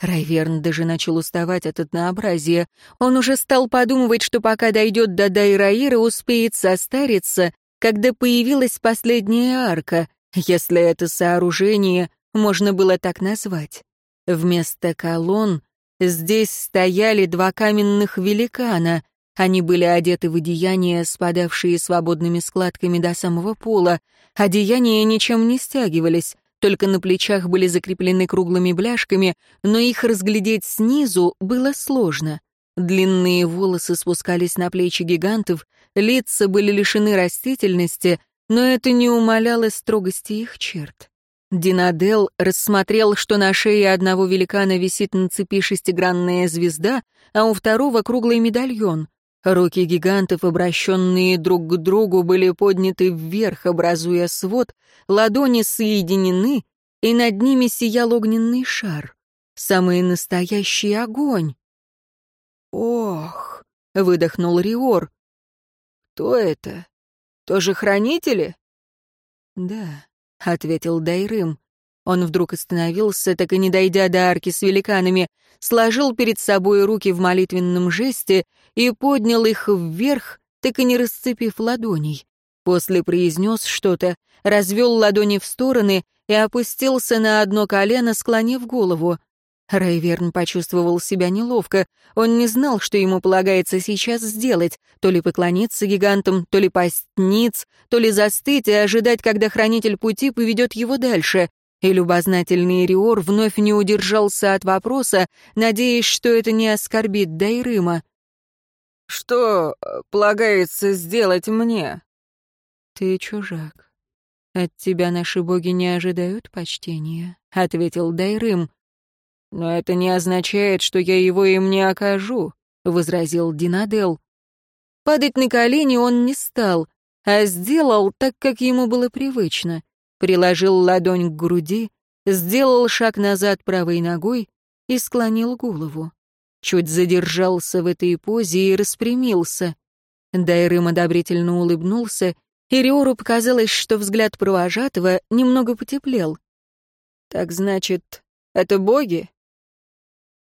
Райверн даже начал уставать от однообразия. Он уже стал подумывать, что пока дойдет до Дайраира, успеет состариться, когда появилась последняя арка, если это сооружение можно было так назвать. Вместо колонн здесь стояли два каменных великана. Они были одеты в одеяния, спадавшие свободными складками до самого пола. Одеяния ничем не стягивались, только на плечах были закреплены круглыми бляшками, но их разглядеть снизу было сложно. Длинные волосы спускались на плечи гигантов, лица были лишены растительности, но это не умаляло строгости их черт. Динадел рассмотрел, что на шее одного великана висит на цепи шестигранная звезда, а у второго круглый медальон. Руки гигантов, обращенные друг к другу, были подняты вверх, образуя свод, ладони соединены, и над ними сиял огненный шар. Самый настоящий огонь. «Ох!» — выдохнул Риор. «Кто это? Тоже хранители?» «Да», — ответил Дайрым. Он вдруг остановился, так и не дойдя до арки с великанами, сложил перед собой руки в молитвенном жесте и поднял их вверх, так и не расцепив ладоней. После произнес что-то, развел ладони в стороны и опустился на одно колено, склонив голову. Райверн почувствовал себя неловко. Он не знал, что ему полагается сейчас сделать. То ли поклониться гигантам, то ли пасть ниц, то ли застыть и ожидать, когда хранитель пути поведет его дальше. И любознательный Риор вновь не удержался от вопроса, надеясь, что это не оскорбит Дайрыма. «Что э, полагается сделать мне?» «Ты чужак. От тебя наши боги не ожидают почтения», — ответил Дайрым. «Но это не означает, что я его им не окажу», — возразил Динадел. Падать на колени он не стал, а сделал так, как ему было привычно. Приложил ладонь к груди, сделал шаг назад правой ногой и склонил голову. Чуть задержался в этой позе и распрямился. Дайрым одобрительно улыбнулся, и Риору показалось, что взгляд провожатого немного потеплел. «Так значит, это боги?»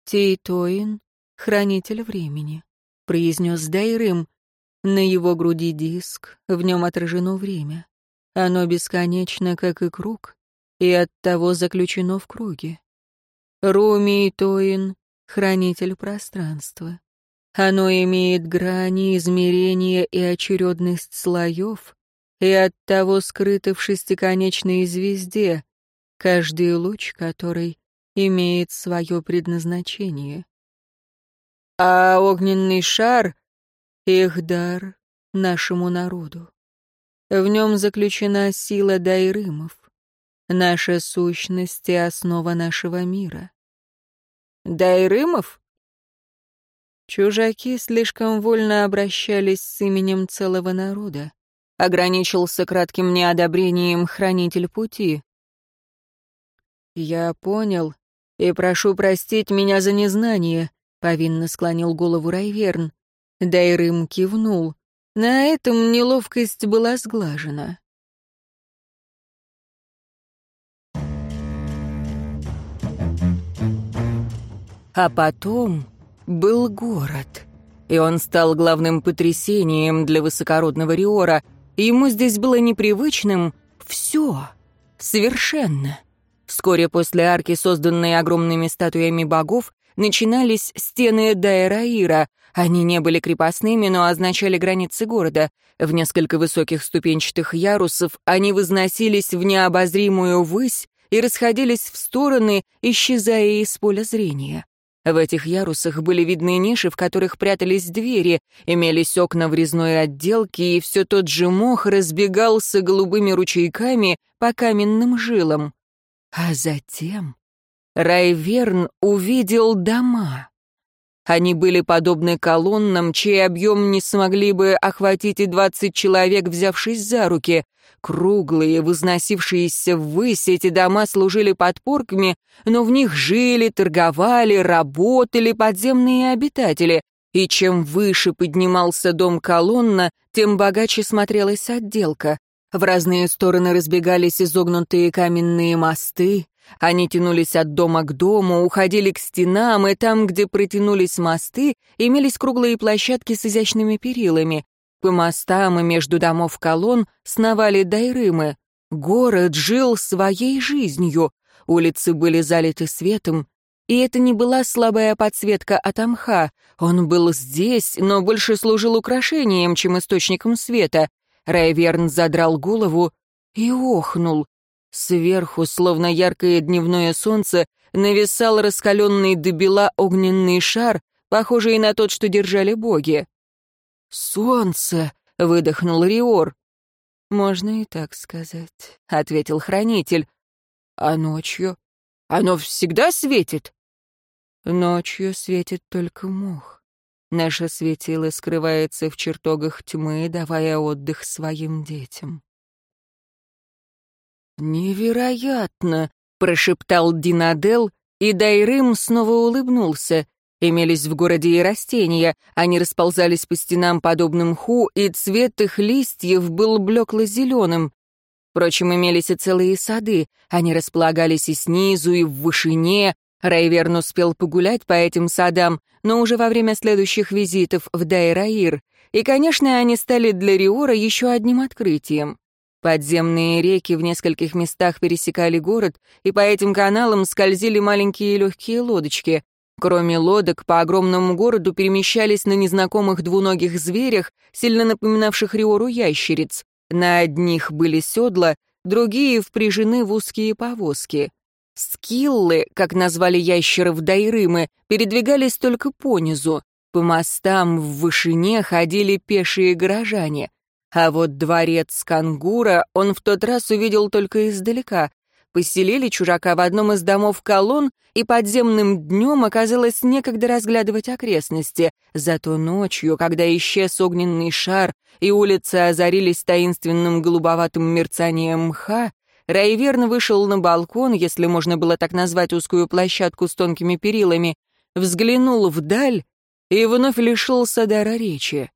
«Тейтоин — хранитель времени», — произнес Дайрым. На его груди диск, в нем отражено время. Оно бесконечно, как и круг, и оттого заключено в круге. Руми Тоин — хранитель пространства. Оно имеет грани, измерения и очередность слоев, и оттого скрыто в шестиконечной звезде, каждый луч которой имеет свое предназначение. А огненный шар — их дар нашему народу. В нем заключена сила дайрымов, наша сущность и основа нашего мира. Дайрымов? Чужаки слишком вольно обращались с именем целого народа. Ограничился кратким неодобрением хранитель пути. «Я понял и прошу простить меня за незнание», — повинно склонил голову Райверн. Дайрым кивнул. На этом неловкость была сглажена. А потом был город. И он стал главным потрясением для высокородного Риора. Ему здесь было непривычным все. Совершенно. Вскоре после арки, созданной огромными статуями богов, начинались стены Дайраира. Они не были крепостными, но означали границы города. В несколько высоких ступенчатых ярусов они возносились в необозримую высь и расходились в стороны, исчезая из поля зрения. В этих ярусах были видны ниши, в которых прятались двери, имелись окна в резной отделке, и все тот же мох разбегался голубыми ручейками по каменным жилам. А затем Райверн увидел дома. Они были подобны колоннам, чей объем не смогли бы охватить и двадцать человек, взявшись за руки. Круглые, возносившиеся ввысь, эти дома служили подпорками, но в них жили, торговали, работали подземные обитатели. И чем выше поднимался дом колонна, тем богаче смотрелась отделка. В разные стороны разбегались изогнутые каменные мосты, они тянулись от дома к дому, уходили к стенам, и там, где протянулись мосты, имелись круглые площадки с изящными перилами. По мостам и между домов колонн сновали дайрымы. Город жил своей жизнью. Улицы были залиты светом, и это не была слабая подсветка от амха. Он был здесь, но больше служил украшением, чем источником света. Райверн задрал голову и охнул. Сверху, словно яркое дневное солнце, нависал раскаленный до бела огненный шар, похожий на тот, что держали боги. «Солнце!» — выдохнул Риор. «Можно и так сказать», — ответил хранитель. «А ночью? Оно всегда светит?» «Ночью светит только мох. Наше светило скрывается в чертогах тьмы, давая отдых своим детям». «Невероятно!» — прошептал Динадел, и Дайрым снова улыбнулся. Имелись в городе и растения, они расползались по стенам подобным ху, и цвет их листьев был блекло-зеленым. Впрочем, имелись и целые сады, они располагались и снизу, и в вышине. Райверн успел погулять по этим садам, но уже во время следующих визитов в Дайраир, и, конечно, они стали для Риора еще одним открытием. Подземные реки в нескольких местах пересекали город, и по этим каналам скользили маленькие легкие лодочки. Кроме лодок, по огромному городу перемещались на незнакомых двуногих зверях, сильно напоминавших Риору ящериц. На одних были седла, другие впряжены в узкие повозки. Скиллы, как назвали ящеров Дайрымы, передвигались только понизу. По мостам в вышине ходили пешие горожане. А вот дворец Кангура он в тот раз увидел только издалека. Поселили чужака в одном из домов колонн, и подземным днем оказалось некогда разглядывать окрестности. Зато ночью, когда исчез огненный шар и улицы озарились таинственным голубоватым мерцанием мха, Райверн вышел на балкон, если можно было так назвать узкую площадку с тонкими перилами, взглянул вдаль и вновь лишился дара речи.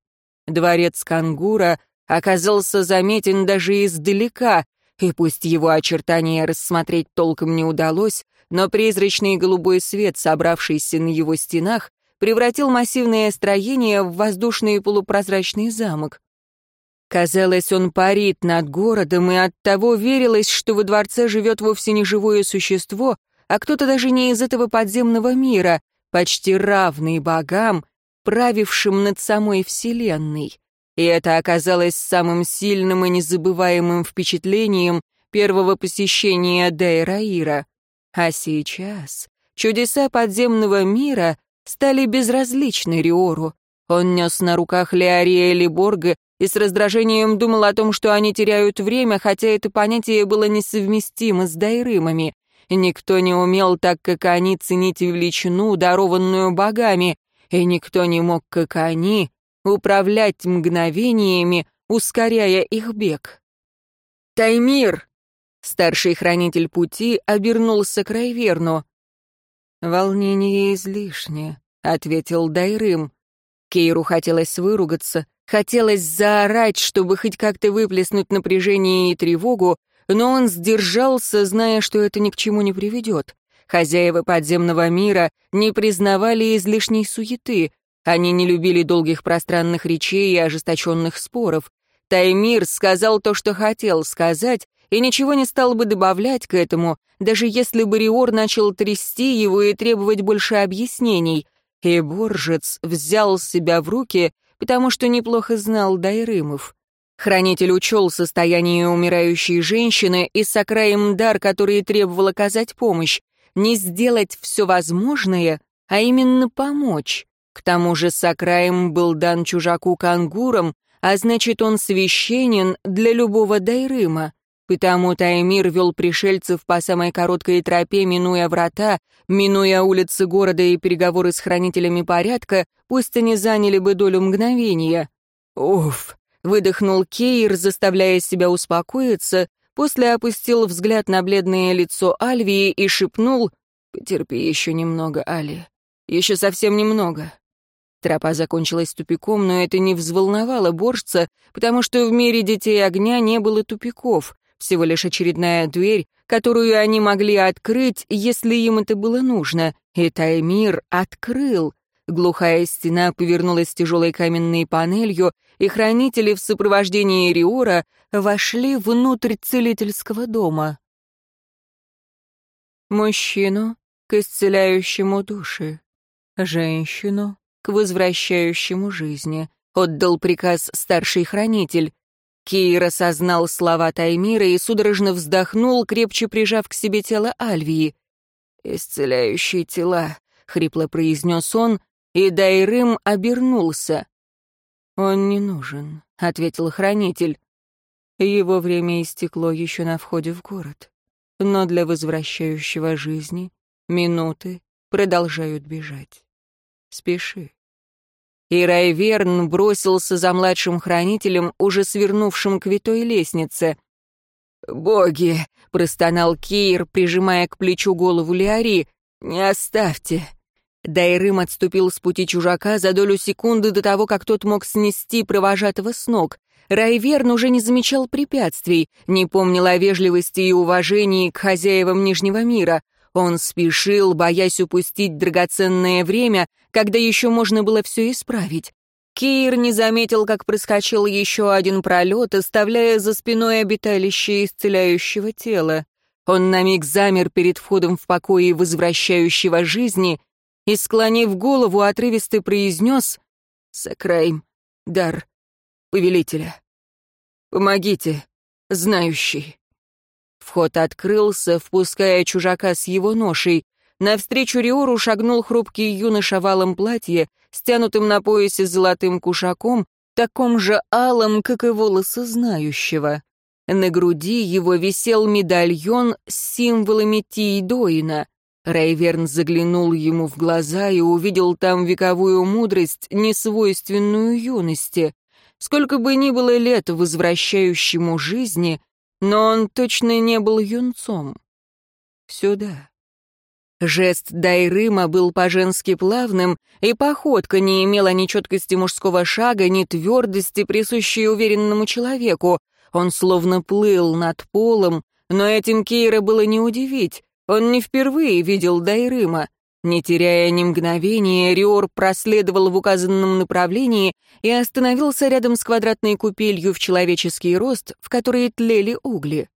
Дворец Кангура оказался заметен даже издалека, и пусть его очертания рассмотреть толком не удалось, но призрачный голубой свет, собравшийся на его стенах, превратил массивное строение в воздушный полупрозрачный замок. Казалось, он парит над городом, и оттого верилось, что во дворце живет вовсе не живое существо, а кто-то даже не из этого подземного мира, почти равный богам, правившим над самой Вселенной. И это оказалось самым сильным и незабываемым впечатлением первого посещения Дайраира. А сейчас чудеса подземного мира стали безразличны Риору. Он нес на руках Леория Либорга и с раздражением думал о том, что они теряют время, хотя это понятие было несовместимо с Дайрымами. Никто не умел так, как они, ценить величину, дарованную богами, и никто не мог, как они, управлять мгновениями, ускоряя их бег. «Таймир!» Старший хранитель пути обернулся к Райверну. «Волнение излишне», — ответил Дайрым. Кейру хотелось выругаться, хотелось заорать, чтобы хоть как-то выплеснуть напряжение и тревогу, но он сдержался, зная, что это ни к чему не приведет. Хозяева подземного мира не признавали излишней суеты, они не любили долгих пространных речей и ожесточенных споров. Таймир сказал то, что хотел сказать, и ничего не стал бы добавлять к этому, даже если бы Риор начал трясти его и требовать больше объяснений. И Боржец взял себя в руки, потому что неплохо знал Дайрымов. Хранитель учел состояние умирающей женщины и Сакраем дар, который требовал оказать помощь, не сделать все возможное, а именно помочь. К тому же Сакраем был дан чужаку кангурам, а значит, он священен для любого дайрыма. Потому Таймир вел пришельцев по самой короткой тропе, минуя врата, минуя улицы города и переговоры с хранителями порядка, пусть они заняли бы долю мгновения. Уф! Выдохнул Кейр, заставляя себя успокоиться, после опустил взгляд на бледное лицо Альвии и шепнул «Потерпи еще немного, Али. Еще совсем немного». Тропа закончилась тупиком, но это не взволновало боржца, потому что в мире детей огня не было тупиков, всего лишь очередная дверь, которую они могли открыть, если им это было нужно. И Таймир открыл. Глухая стена повернулась тяжелой каменной панелью, и хранители в сопровождении Риора вошли внутрь целительского дома. Мужчину к исцеляющему души, женщину к возвращающему жизни, отдал приказ старший хранитель. Кейр осознал слова Таймира и судорожно вздохнул, крепче прижав к себе тело Альвии. «Исцеляющие тела», — хрипло произнес он, и Дайрым обернулся. «Он не нужен», — ответил хранитель. Его время истекло еще на входе в город. Но для возвращающего жизни минуты продолжают бежать. Спеши. И Райверн бросился за младшим хранителем, уже свернувшим к витой лестнице. «Боги!» — простонал Кейр, прижимая к плечу голову Леари. «Не оставьте!» Дайрым отступил с пути чужака за долю секунды до того, как тот мог снести провожатого с ног. Райверн уже не замечал препятствий, не помнил о вежливости и уважении к хозяевам Нижнего мира. Он спешил, боясь упустить драгоценное время, когда еще можно было все исправить. Кир не заметил, как проскочил еще один пролет, оставляя за спиной обиталище исцеляющего тела. Он на миг замер перед входом в покои возвращающего жизни и, склонив голову, отрывисто произнес «Сакрайм, дар повелителя. Помогите, знающий». Вход открылся, впуская чужака с его ношей. Навстречу Риору шагнул хрупкий юноша в алом платье, стянутым на поясе золотым кушаком, таком же алом, как и волосы знающего. На груди его висел медальон с символами Тиидоина. Райверн заглянул ему в глаза и увидел там вековую мудрость, несвойственную юности. Сколько бы ни было лет возвращающему жизни, но он точно не был юнцом. Сюда. Жест Дайрыма был по-женски плавным, и походка не имела ни четкости мужского шага, ни твердости, присущей уверенному человеку. Он словно плыл над полом, но этим Кейра было не удивить. Он не впервые видел Дайрыма. Не теряя ни мгновения, Риор проследовал в указанном направлении и остановился рядом с квадратной купелью в человеческий рост, в которой тлели угли.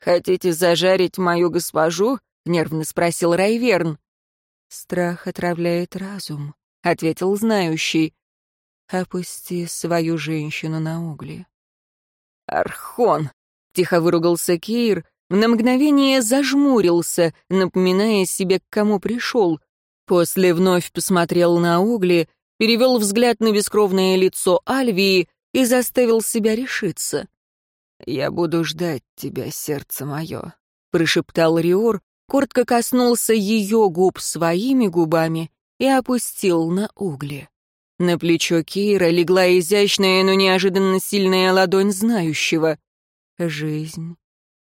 «Хотите зажарить мою госпожу?» — нервно спросил Райверн. «Страх отравляет разум», — ответил знающий. «Опусти свою женщину на угли». «Архон!» — тихо выругался Кейр, на мгновение зажмурился, напоминая себе, к кому пришел. После вновь посмотрел на угли, перевел взгляд на бескровное лицо Альвии и заставил себя решиться. «Я буду ждать тебя, сердце мое», — прошептал Риор, коротко коснулся ее губ своими губами и опустил на угли. На плечо Кейра легла изящная, но неожиданно сильная ладонь знающего. «Жизнь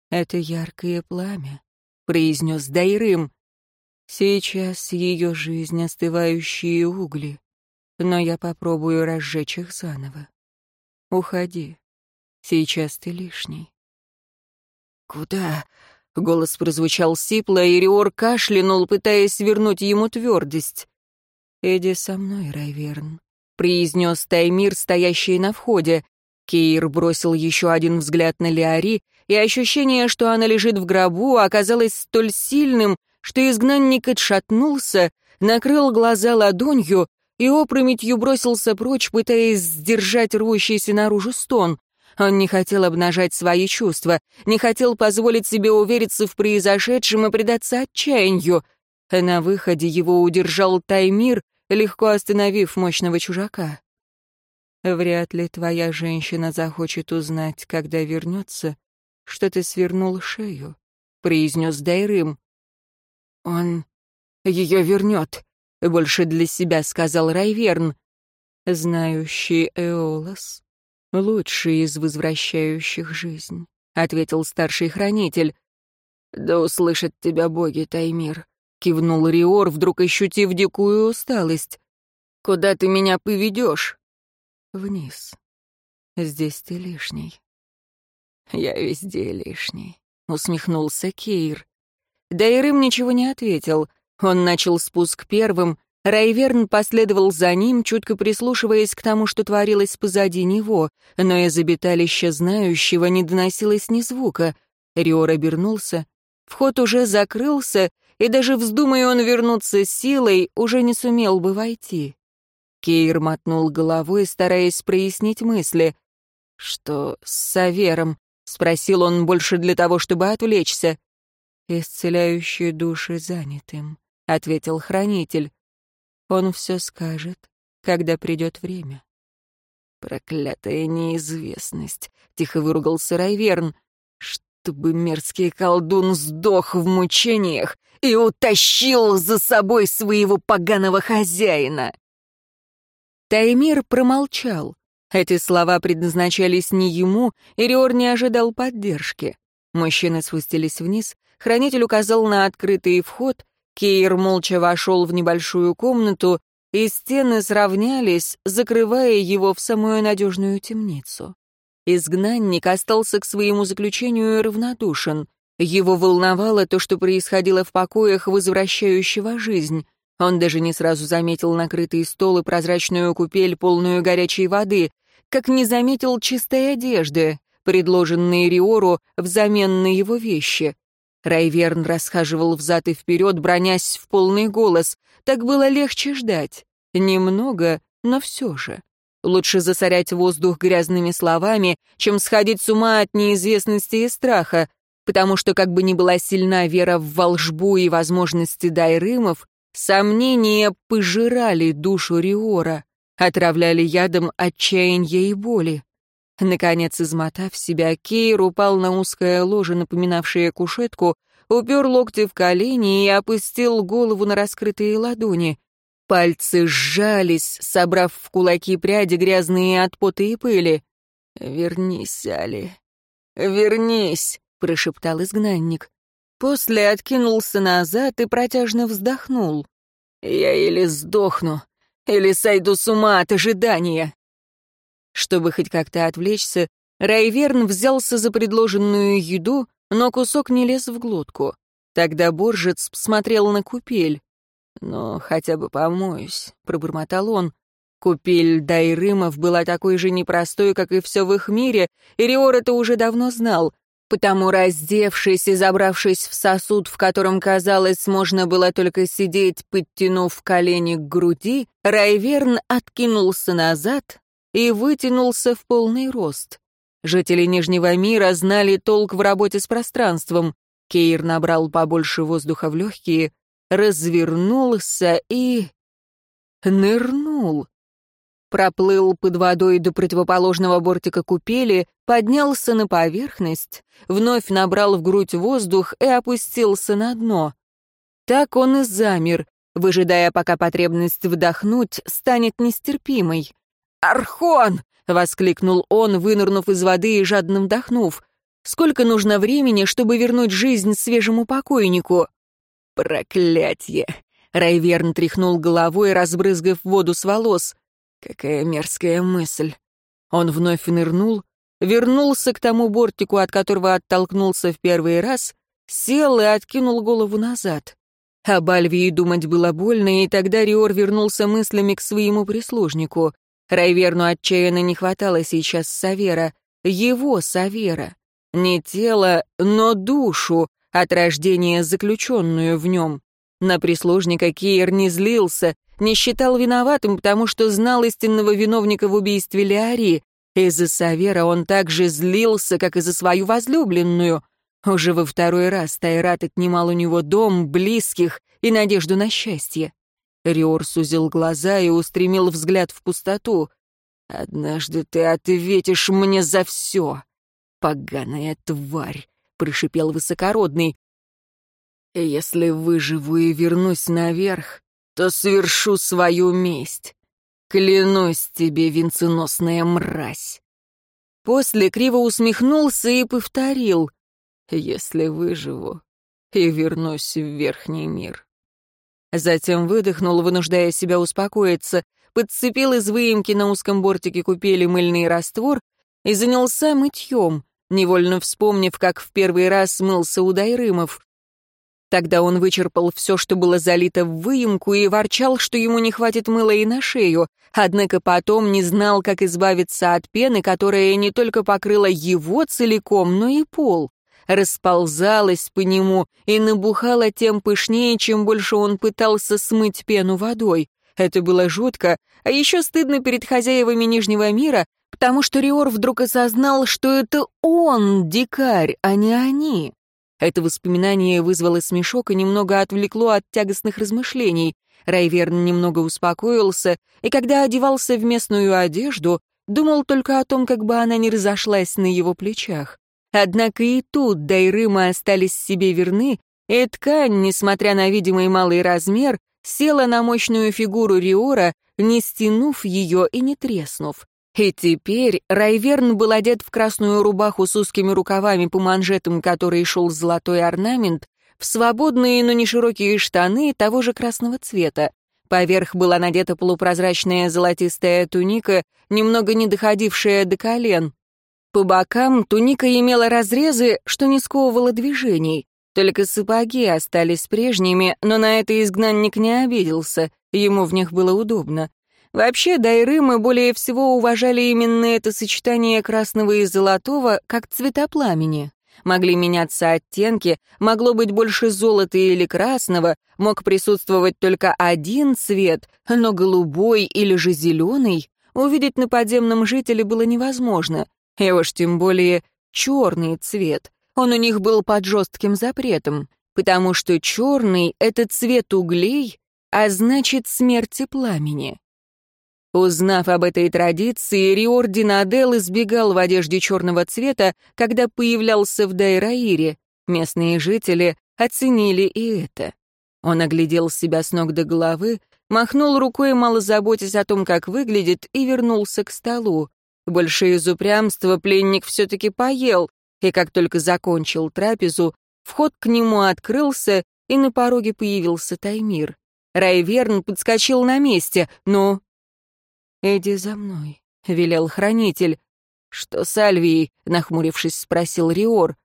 «Это яркое пламя», — произнес Дайрым. «Сейчас ее жизнь остывающие угли, но я попробую разжечь их заново. Уходи, сейчас ты лишний». «Куда?» — голос прозвучал сипло, и Риор кашлянул, пытаясь вернуть ему твердость. «Иди со мной, Райверн», — произнес Таймир, стоящий на входе. Кейр бросил еще один взгляд на Леари, и ощущение, что она лежит в гробу, оказалось столь сильным, что изгнанник отшатнулся, накрыл глаза ладонью и опрометью бросился прочь, пытаясь сдержать рвущийся наружу стон. Он не хотел обнажать свои чувства, не хотел позволить себе увериться в произошедшем и предаться отчаянию. На выходе его удержал Таймир, легко остановив мощного чужака. «Вряд ли твоя женщина захочет узнать, когда вернется, что ты свернул шею», — произнес Дайрым. «Он ее вернет», — больше для себя сказал Райверн. «Знающий Эолос, лучший из возвращающих жизнь», — ответил старший хранитель. «Да услышат тебя боги, Таймир», — кивнул Риор, вдруг ощутив дикую усталость. «Куда ты меня поведешь?» «Вниз. Здесь ты лишний». «Я везде лишний», — усмехнулся Кейр. Дайрым ничего не ответил. Он начал спуск первым, Райверн последовал за ним, чутко прислушиваясь к тому, что творилось позади него, но из обиталища знающего не доносилось ни звука. Риор обернулся. Вход уже закрылся, и даже вздумая он вернуться силой, уже не сумел бы войти. Кейр мотнул головой, стараясь прояснить мысли. «Что с Савером?» — спросил он больше для того, чтобы отвлечься. «Исцеляющие души занятым», — ответил хранитель. Он все скажет, когда придет время. «Проклятая неизвестность!» — тихо выругался Райверн. «Чтобы мерзкий колдун сдох в мучениях и утащил за собой своего поганого хозяина!» Таймир промолчал. Эти слова предназначались не ему, и Риор не ожидал поддержки. Мужчины спустились вниз, хранитель указал на открытый вход, Кейр молча вошел в небольшую комнату, и стены сравнялись, закрывая его в самую надежную темницу. Изгнанник остался к своему заключению равнодушен. Его волновало то, что происходило в покоях возвращающего жизнь. Он даже не сразу заметил накрытый стол и прозрачную купель, полную горячей воды, как не заметил чистой одежды, предложенные Риору взамен на его вещи. Райверн расхаживал взад и вперед, бронясь в полный голос. Так было легче ждать. Немного, но все же. Лучше засорять воздух грязными словами, чем сходить с ума от неизвестности и страха, потому что, как бы ни была сильна вера в волжбу и возможности дайрымов, сомнения пожирали душу Риора, отравляли ядом отчаяния и боли. Наконец, измотав себя, Кейр упал на узкое ложе, напоминавшее кушетку, упер локти в колени и опустил голову на раскрытые ладони. Пальцы сжались, собрав в кулаки пряди, грязные от пота и пыли. «Вернись, Али, вернись», — прошептал изгнанник. После откинулся назад и протяжно вздохнул. «Я или сдохну, или сойду с ума от ожидания». Чтобы хоть как-то отвлечься, Райверн взялся за предложенную еду, но кусок не лез в глотку. Тогда Боржец смотрел на купель. «Ну, хотя бы помоюсь», — пробормотал он. Купель Дайрымов была такой же непростой, как и все в их мире, и Риор это уже давно знал. Потому, раздевшись и забравшись в сосуд, в котором, казалось, можно было только сидеть, подтянув колени к груди, Райверн откинулся назад, и вытянулся в полный рост. Жители Нижнего мира знали толк в работе с пространством. Кейр набрал побольше воздуха в легкие, развернулся и... нырнул. Проплыл под водой до противоположного бортика купели, поднялся на поверхность, вновь набрал в грудь воздух и опустился на дно. Так он и замер, выжидая, пока потребность вдохнуть станет нестерпимой. «Архон!» — воскликнул он, вынырнув из воды и жадно вдохнув. «Сколько нужно времени, чтобы вернуть жизнь свежему покойнику?» «Проклятье!» — Райверн тряхнул головой, разбрызгав воду с волос. «Какая мерзкая мысль!» Он вновь нырнул, вернулся к тому бортику, от которого оттолкнулся в первый раз, сел и откинул голову назад. Об Альвии думать было больно, и тогда Риор вернулся мыслями к своему прислужнику. Райверну отчаянно не хватало сейчас Савера, его Савера. Не тело, но душу, от рождения заключенную в нем. На прислужника Киер не злился, не считал виноватым, потому что знал истинного виновника в убийстве Леари. Из-за Савера он так же злился, как и за свою возлюбленную. Уже во второй раз Тайрат отнимал у него дом, близких и надежду на счастье. Риор сузил глаза и устремил взгляд в пустоту. «Однажды ты ответишь мне за все, поганая тварь», — прошипел высокородный. «Если выживу и вернусь наверх, то совершу свою месть. Клянусь тебе, венценосная мразь». После криво усмехнулся и повторил, «Если выживу и вернусь в верхний мир». Затем выдохнул, вынуждая себя успокоиться, подцепил из выемки на узком бортике купели мыльный раствор и занялся мытьем, невольно вспомнив, как в первый раз мылся у Дайрымов. Тогда он вычерпал все, что было залито в выемку, и ворчал, что ему не хватит мыла и на шею, однако потом не знал, как избавиться от пены, которая не только покрыла его целиком, но и пол расползалась по нему и набухала тем пышнее, чем больше он пытался смыть пену водой. Это было жутко, а еще стыдно перед хозяевами Нижнего мира, потому что Риор вдруг осознал, что это он, дикарь, а не они. Это воспоминание вызвало смешок и немного отвлекло от тягостных размышлений. Райверн немного успокоился, и когда одевался в местную одежду, думал только о том, как бы она не разошлась на его плечах. Однако и тут Дайрымы остались себе верны, и ткань, несмотря на видимый малый размер, села на мощную фигуру Риора, не стянув ее и не треснув. И теперь Райверн был одет в красную рубаху с узкими рукавами по манжетам, которой шел золотой орнамент, в свободные, но не широкие штаны того же красного цвета. Поверх была надета полупрозрачная золотистая туника, немного не доходившая до колен. По бокам туника имела разрезы, что не сковывало движений. Только сапоги остались прежними, но на это изгнанник не обиделся, ему в них было удобно. Вообще, дайрымы более всего уважали именно это сочетание красного и золотого, как цвета пламени. Могли меняться оттенки, могло быть больше золота или красного, мог присутствовать только один цвет, но голубой или же зеленый увидеть на подземном жителе было невозможно — и уж тем более черный цвет. Он у них был под жестким запретом, потому что черный — это цвет углей, а значит смерти пламени. Узнав об этой традиции, Риор Динадел избегал в одежде черного цвета, когда появлялся в Дайраире. Местные жители оценили и это. Он оглядел себя с ног до головы, махнул рукой, мало заботясь о том, как выглядит, и вернулся к столу. Больше из упрямства пленник все-таки поел, и как только закончил трапезу, вход к нему открылся, и на пороге появился Таймир. Райверн подскочил на месте. «Ну?» «Иди за мной», — велел хранитель. «Что с Альвией?» — нахмурившись, спросил Риор.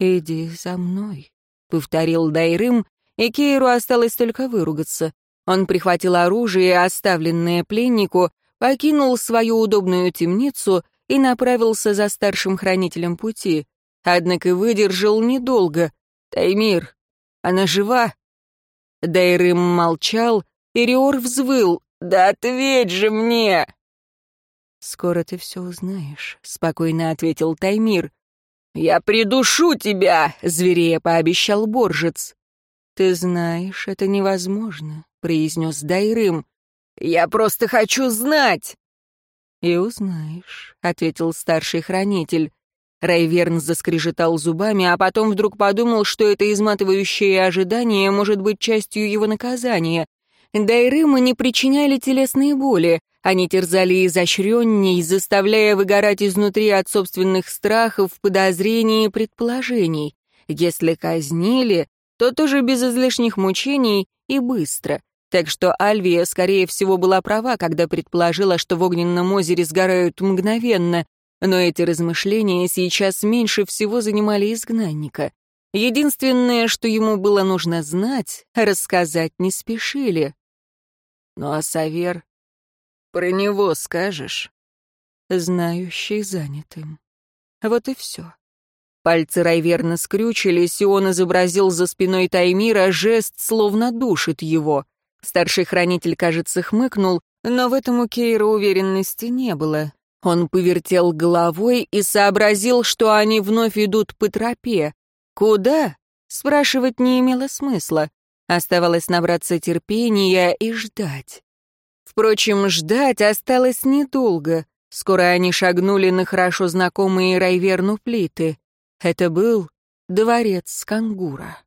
«Иди за мной», — повторил Дайрым, и Кейру осталось только выругаться. Он прихватил оружие, оставленное пленнику, покинул свою удобную темницу и направился за старшим хранителем пути. Однако выдержал недолго. «Таймир, она жива?» Дайрым молчал, и Риор взвыл. «Да ответь же мне!» «Скоро ты все узнаешь», — спокойно ответил Таймир. «Я придушу тебя!» — зверея пообещал Боржец. «Ты знаешь, это невозможно», — произнес Дайрым. Я просто хочу знать!» «И узнаешь», — ответил старший хранитель. Райверн заскрежетал зубами, а потом вдруг подумал, что это изматывающее ожидание может быть частью его наказания. Дайрымы не причиняли телесные боли, они терзали изощренней, заставляя выгорать изнутри от собственных страхов, подозрений и предположений. Если казнили, то тоже без излишних мучений и быстро. Так что Альвия, скорее всего, была права, когда предположила, что в огненном озере сгорают мгновенно, но эти размышления сейчас меньше всего занимали изгнанника. Единственное, что ему было нужно знать, рассказать не спешили. Ну а Савер? Про него скажешь? Знающий занятым. Вот и все. Пальцы Райверна скрючились, и он изобразил за спиной Таймира жест, словно душит его. Старший хранитель, кажется, хмыкнул, но в этом у Кейра уверенности не было. Он повертел головой и сообразил, что они вновь идут по тропе. Куда? Спрашивать не имело смысла. Оставалось набраться терпения и ждать. Впрочем, ждать осталось недолго. Скоро они шагнули на хорошо знакомые Райверну плиты. Это был дворец Скангура.